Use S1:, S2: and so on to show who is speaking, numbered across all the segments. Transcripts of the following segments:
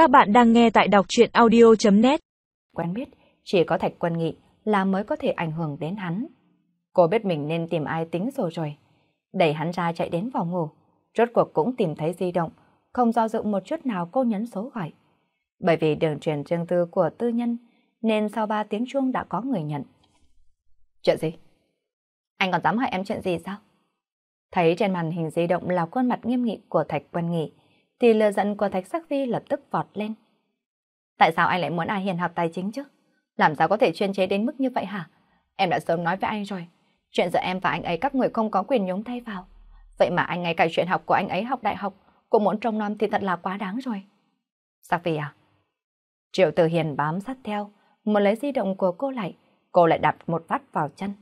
S1: Các bạn đang nghe tại đọc chuyện audio.net
S2: Quen biết, chỉ có Thạch Quân Nghị là mới có thể ảnh hưởng đến hắn. Cô biết mình nên tìm ai tính rồi rồi. Đẩy hắn ra chạy đến phòng ngủ. Rốt cuộc cũng tìm thấy di động, không do dự một chút nào cô nhấn số gọi. Bởi vì đường truyền riêng tư của tư nhân, nên sau 3 tiếng chuông đã có người nhận. Chuyện gì? Anh còn dám hỏi em chuyện gì sao? Thấy trên màn hình di động là khuôn mặt nghiêm nghị của Thạch Quân Nghị, thì lừa giận của Thạch Sắc Vi lập tức vọt lên. Tại sao anh lại muốn ai hiền học tài chính chứ? Làm sao có thể chuyên chế đến mức như vậy hả? Em đã sớm nói với anh rồi. Chuyện giữa em và anh ấy các người không có quyền nhúng tay vào. Vậy mà anh ngay cả chuyện học của anh ấy học đại học cũng muốn trông nom thì thật là quá đáng rồi. Sắc Phi à? Triệu Tử Hiền bám sát theo, muốn lấy di động của cô lại, cô lại đạp một phát vào chân.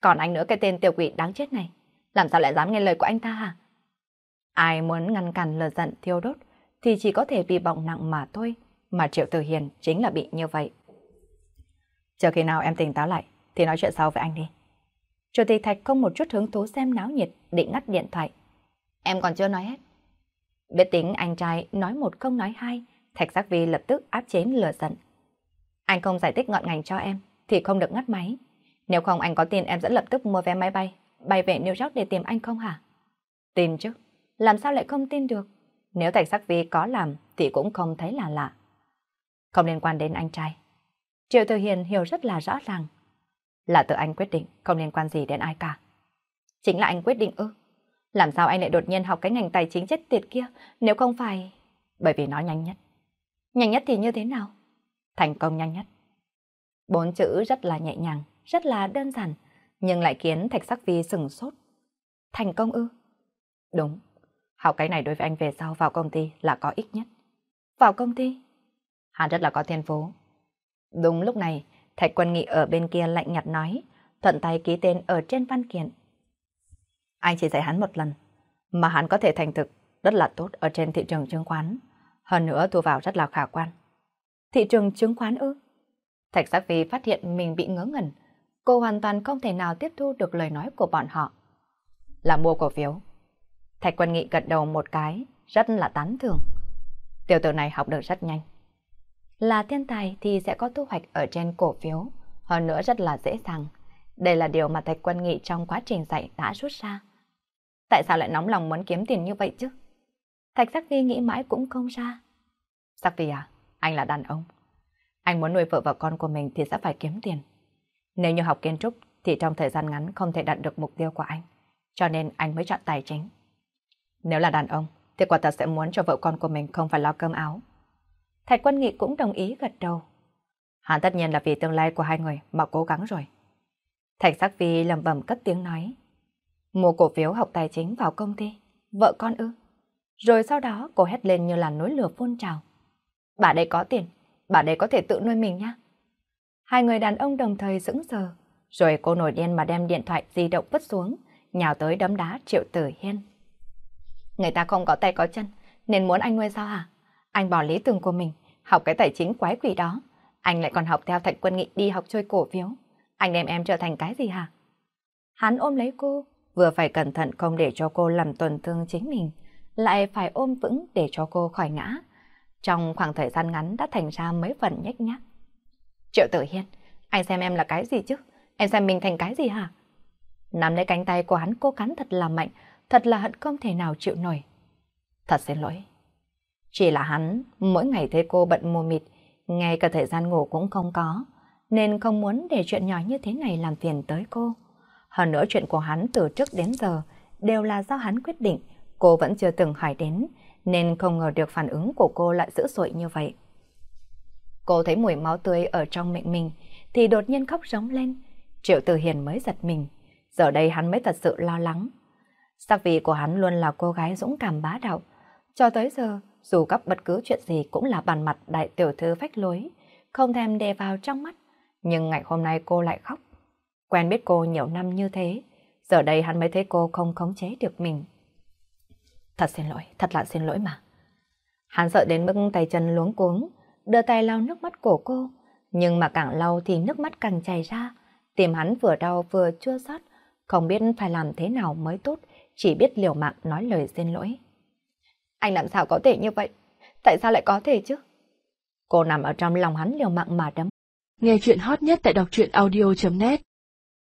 S2: Còn anh nữa cái tên tiểu quỷ đáng chết này, làm sao lại dám nghe lời của anh ta hả? Ai muốn ngăn cản lửa giận thiêu đốt thì chỉ có thể bị bỏng nặng mà thôi, mà Triệu Tử Hiền chính là bị như vậy. Chờ khi nào em tỉnh táo lại thì nói chuyện sau với anh đi. Chủ tịch Thạch không một chút hứng thú xem náo nhiệt, định ngắt điện thoại. Em còn chưa nói hết. Biết tính anh trai nói một không nói hai, Thạch Giác Vi lập tức áp chế lửa giận. Anh không giải thích ngọn ngành cho em thì không được ngắt máy. Nếu không anh có tiền em sẽ lập tức mua vé máy bay, bay về New York để tìm anh không hả? Tin chứ, làm sao lại không tin được? Nếu Thạch Sắc Vi có làm thì cũng không thấy là lạ. Không liên quan đến anh trai. Triệu Thừa Hiền hiểu rất là rõ ràng. Là tự anh quyết định, không liên quan gì đến ai cả. Chính là anh quyết định ư. Làm sao anh lại đột nhiên học cái ngành tài chính chết tiệt kia, nếu không phải... Bởi vì nó nhanh nhất. Nhanh nhất thì như thế nào? Thành công nhanh nhất. Bốn chữ rất là nhẹ nhàng, rất là đơn giản, nhưng lại khiến Thạch Sắc Vi sừng sốt. Thành công ư? Đúng, học cái này đối với anh về sau vào công ty là có ích nhất. Vào công ty? Hắn rất là có thiên phú. Đúng lúc này, Thạch Quân Nghị ở bên kia lạnh nhạt nói, thuận tay ký tên ở trên văn kiện. Anh chỉ dạy hắn một lần, mà hắn có thể thành thực rất là tốt ở trên thị trường chứng khoán. Hơn nữa thu vào rất là khả quan. Thị trường chứng khoán ư? Thạch Sắc Vi phát hiện mình bị ngớ ngẩn. Cô hoàn toàn không thể nào tiếp thu được lời nói của bọn họ. Là mua cổ phiếu. Thạch Quân Nghị gật đầu một cái, rất là tán thưởng. Tiểu tử này học được rất nhanh. Là thiên tài thì sẽ có thu hoạch ở trên cổ phiếu, hơn nữa rất là dễ dàng. Đây là điều mà Thạch Quân Nghị trong quá trình dạy đã rút ra. Tại sao lại nóng lòng muốn kiếm tiền như vậy chứ? Thạch Sắc Vi nghĩ mãi cũng không ra. Sắc Vi à, anh là đàn ông. Anh muốn nuôi vợ và con của mình thì sẽ phải kiếm tiền. Nếu như học kiến trúc thì trong thời gian ngắn không thể đạt được mục tiêu của anh. Cho nên anh mới chọn tài chính. Nếu là đàn ông thì quả thật sẽ muốn cho vợ con của mình không phải lo cơm áo. Thạch Quân Nghị cũng đồng ý gật đầu. Hắn tất nhiên là vì tương lai của hai người mà cố gắng rồi. Thạch Sắc Vi lầm bầm cất tiếng nói. Mua cổ phiếu học tài chính vào công ty. Vợ con ư. Rồi sau đó cô hét lên như là núi lửa phun trào. Bà đây có tiền, bà đây có thể tự nuôi mình nhá. Hai người đàn ông đồng thời sững sờ, rồi cô nổi điên mà đem điện thoại di động vứt xuống, nhào tới đấm đá Triệu Tử Hiên. Người ta không có tay có chân, nên muốn anh nuôi sao hả? Anh bỏ lý tưởng của mình, học cái tài chính quái quỷ đó. Anh lại còn học theo thạch quân nghị đi học chơi cổ phiếu. Anh đem em trở thành cái gì hả? Hắn ôm lấy cô, vừa phải cẩn thận không để cho cô làm tổn thương chính mình, lại phải ôm vững để cho cô khỏi ngã. Trong khoảng thời gian ngắn đã thành ra mấy phần nhách nhác. Triệu tử hiên, anh xem em là cái gì chứ? Em xem mình thành cái gì hả? Nắm lấy cánh tay của hắn cô cắn thật là mạnh, thật là hận không thể nào chịu nổi. Thật xin lỗi. Chỉ là hắn, mỗi ngày thấy cô bận mùa mịt, ngay cả thời gian ngủ cũng không có, nên không muốn để chuyện nhỏ như thế này làm phiền tới cô. Hơn nữa chuyện của hắn từ trước đến giờ đều là do hắn quyết định, cô vẫn chưa từng hỏi đến, nên không ngờ được phản ứng của cô lại dữ dội như vậy. Cô thấy mùi máu tươi ở trong miệng mình, thì đột nhiên khóc rống lên. Triệu Từ Hiền mới giật mình, giờ đây hắn mới thật sự lo lắng. Sắc vị của hắn luôn là cô gái dũng cảm bá đạo. Cho tới giờ, dù gặp bất cứ chuyện gì cũng là bàn mặt đại tiểu thư phách lối, không thèm đè vào trong mắt. Nhưng ngày hôm nay cô lại khóc. Quen biết cô nhiều năm như thế, giờ đây hắn mới thấy cô không khống chế được mình. Thật xin lỗi, thật là xin lỗi mà. Hắn sợ đến mức tay chân luống cuống, đưa tay lau nước mắt của cô. Nhưng mà càng lau thì nước mắt càng chảy ra. Tìm hắn vừa đau vừa chua xót, không biết phải làm thế nào mới tốt, chỉ biết liều mạng nói lời xin lỗi. Anh làm sao có thể như vậy? tại sao lại có thể chứ? Cô nằm ở trong lòng hắn liều mạng mà đấm.
S1: Nghe chuyện hot nhất tại đọc truyện audio.net